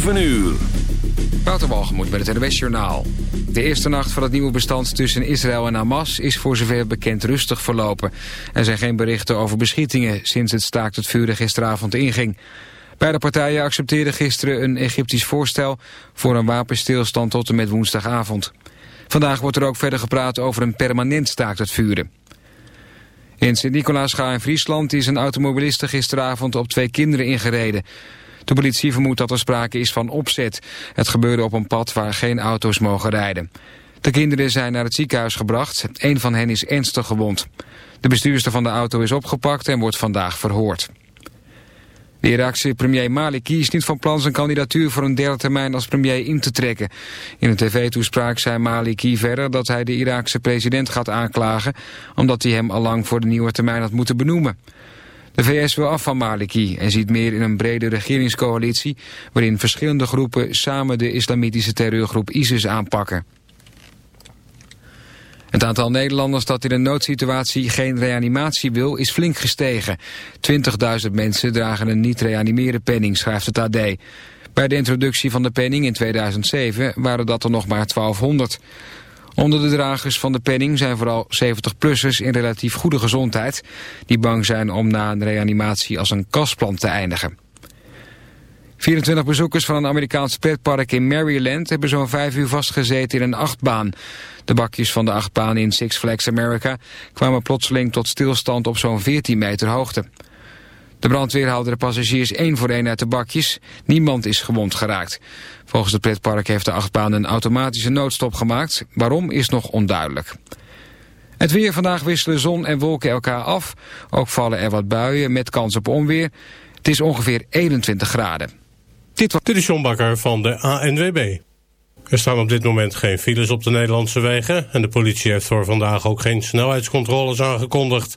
7 uur. Wouter met het NWS Journaal. De eerste nacht van het nieuwe bestand tussen Israël en Hamas... is voor zover bekend rustig verlopen. Er zijn geen berichten over beschietingen... sinds het staakt het vuren gisteravond inging. Beide partijen accepteerden gisteren een Egyptisch voorstel... voor een wapenstilstand tot en met woensdagavond. Vandaag wordt er ook verder gepraat over een permanent staakt het vuren. In Sint-Nicolaasga in Friesland is een automobiliste gisteravond op twee kinderen ingereden. De politie vermoedt dat er sprake is van opzet. Het gebeurde op een pad waar geen auto's mogen rijden. De kinderen zijn naar het ziekenhuis gebracht. Een van hen is ernstig gewond. De bestuurster van de auto is opgepakt en wordt vandaag verhoord. De Iraakse premier Maliki is niet van plan zijn kandidatuur voor een derde termijn als premier in te trekken. In een tv-toespraak zei Maliki verder dat hij de Iraakse president gaat aanklagen, omdat hij hem allang voor de nieuwe termijn had moeten benoemen. De VS wil af van Maliki en ziet meer in een brede regeringscoalitie... waarin verschillende groepen samen de islamitische terreurgroep ISIS aanpakken. Het aantal Nederlanders dat in een noodsituatie geen reanimatie wil is flink gestegen. 20.000 mensen dragen een niet-reanimeren penning, schrijft het AD. Bij de introductie van de penning in 2007 waren dat er nog maar 1200. Onder de dragers van de penning zijn vooral 70-plussers in relatief goede gezondheid... die bang zijn om na een reanimatie als een kasplant te eindigen. 24 bezoekers van een Amerikaans pretpark in Maryland... hebben zo'n vijf uur vastgezeten in een achtbaan. De bakjes van de achtbaan in Six Flags America... kwamen plotseling tot stilstand op zo'n 14 meter hoogte. De brandweer haalde de passagiers één voor één uit de bakjes. Niemand is gewond geraakt. Volgens het pretpark heeft de achtbaan een automatische noodstop gemaakt. Waarom is nog onduidelijk. Het weer vandaag wisselen zon en wolken elkaar af. Ook vallen er wat buien met kans op onweer. Het is ongeveer 21 graden. Dit was de John van de ANWB. Er staan op dit moment geen files op de Nederlandse wegen... en de politie heeft voor vandaag ook geen snelheidscontroles aangekondigd.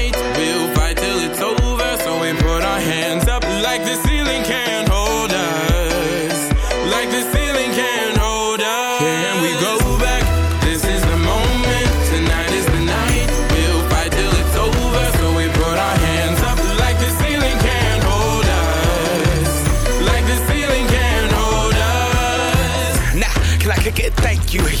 You.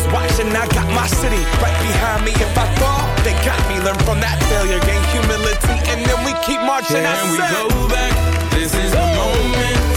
watching. I got my city right behind me. If I fall, they got me. Learn from that failure, gain humility, and then we keep marching. I Can we go back? This is the moment.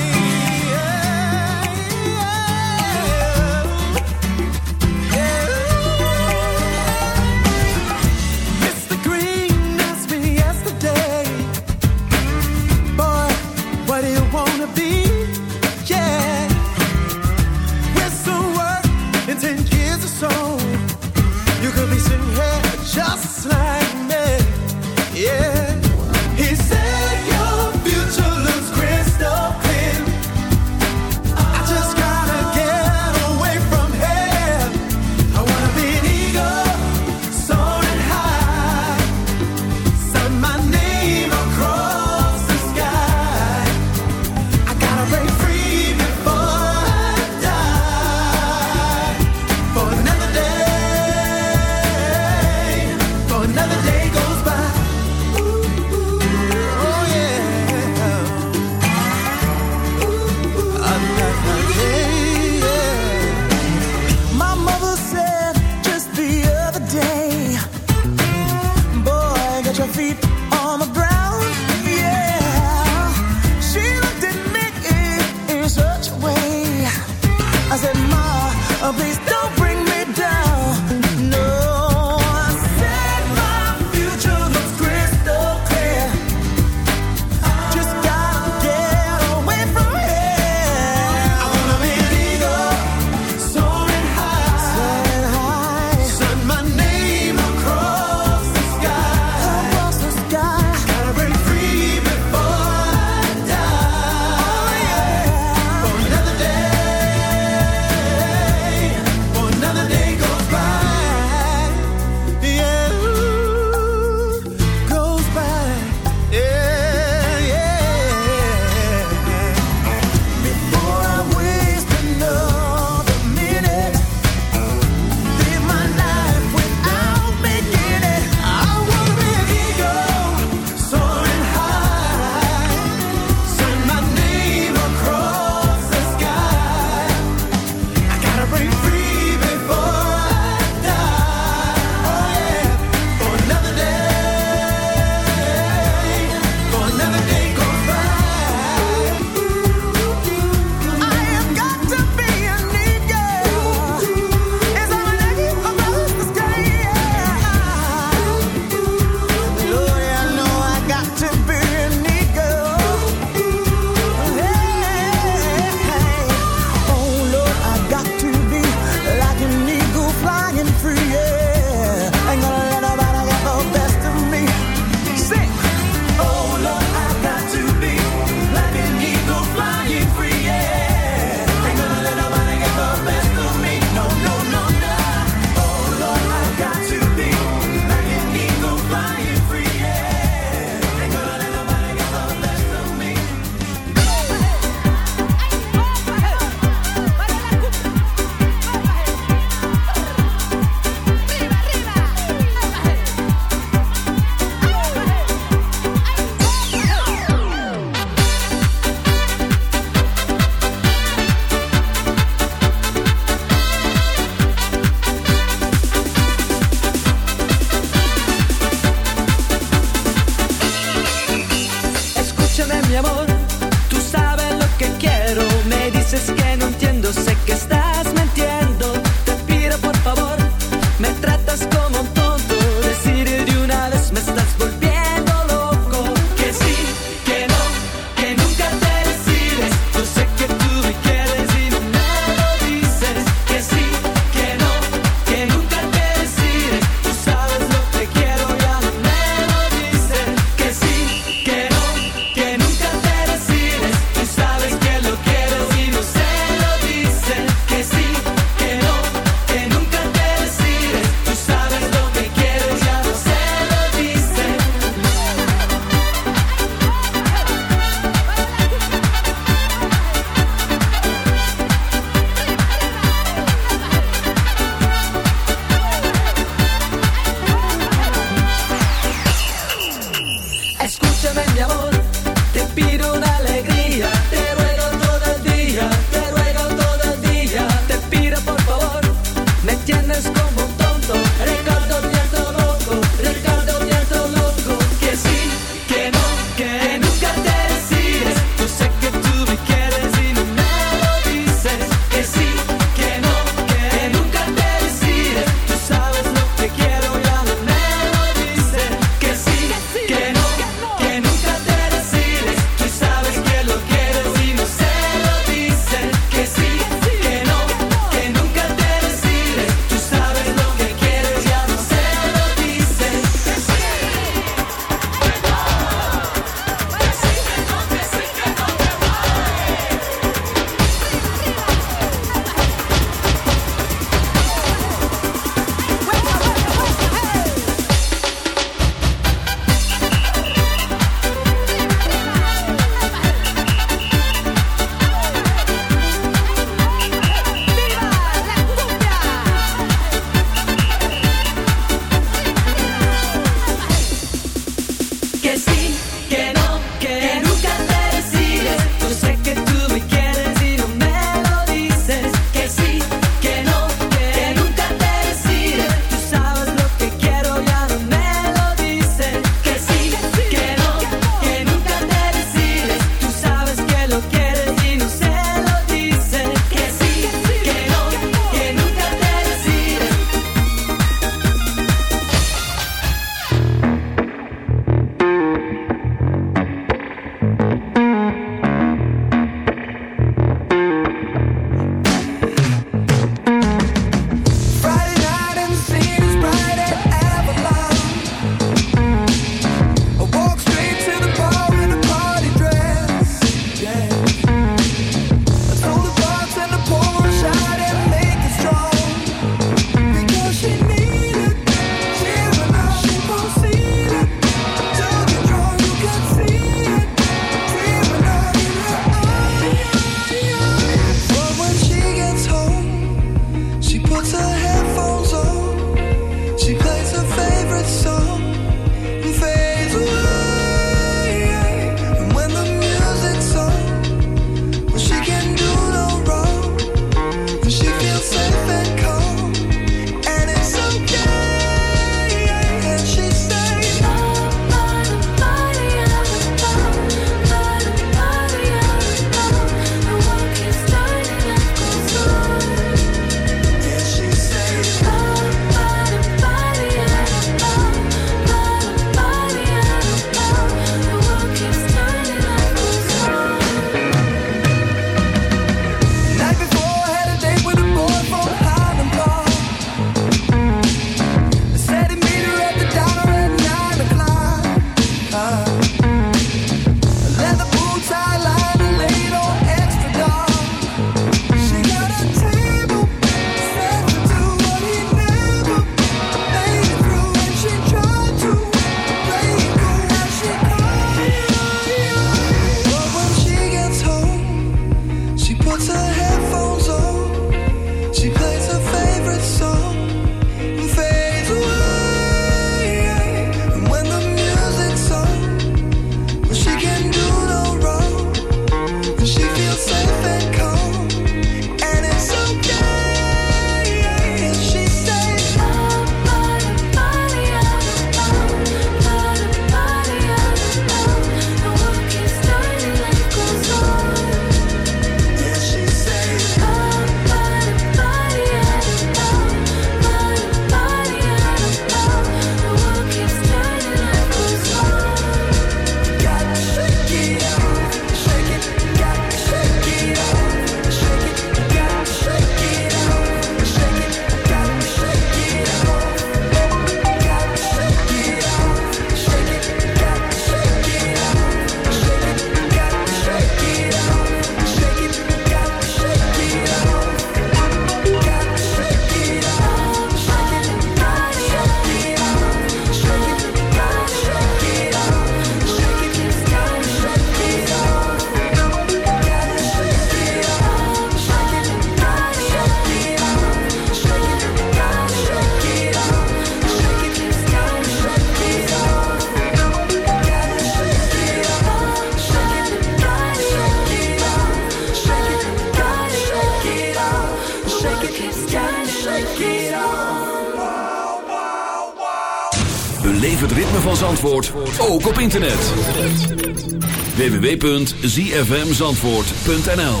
zfmzandvoort.nl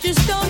just don't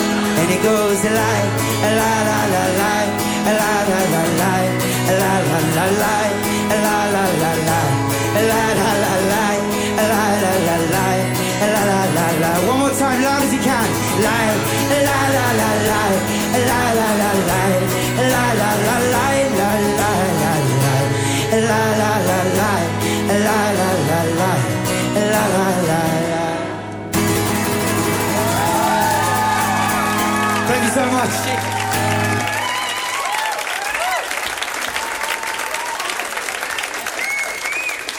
And it goes a la la la la, la la la la, la la la la, la la la la, la la la la,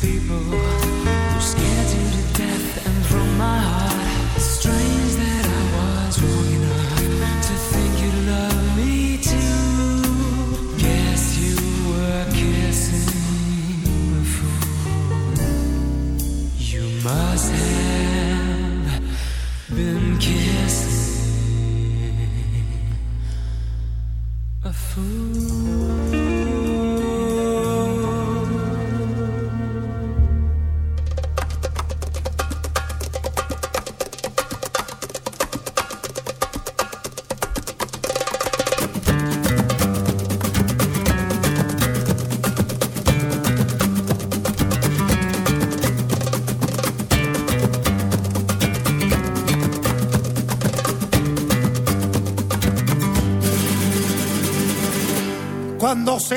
People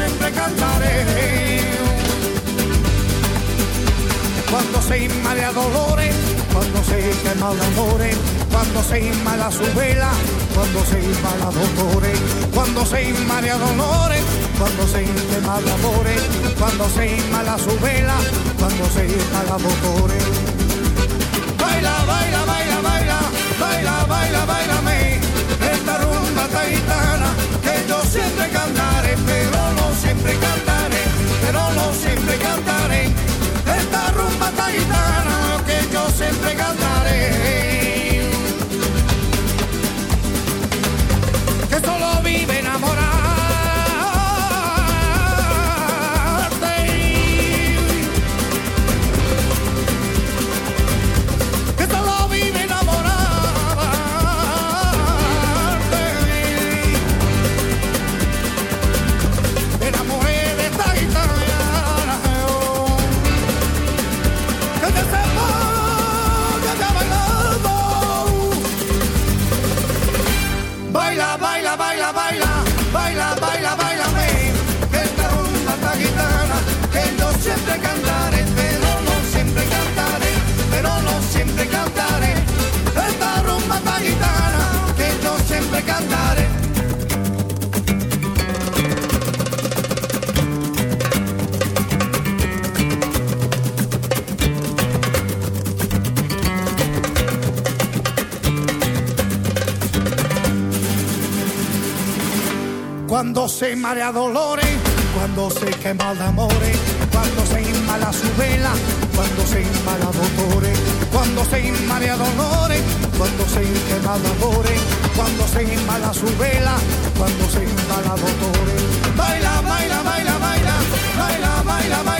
siempre cantaré. Cuando se inma de dolores, cuando se quema de amores, cuando se inma su vela, cuando se inma la dolores, cuando se inma de dolores, cuando se quema de amores, cuando se inma la su vela, cuando se inma la dolores. Baila, baila. se marea dolores, cuando se quema el amore, cuando se inmala su vela, cuando se inmala dolores, cuando se marea dolores, cuando se quema el cuando se inmala su vela, cuando se inmala dolores. Baila, baila, baila, baila, baila, baila, baila.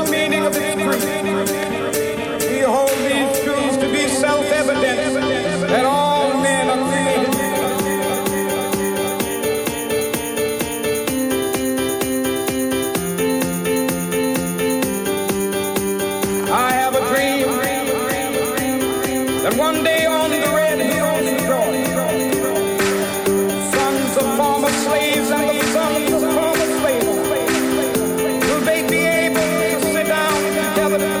together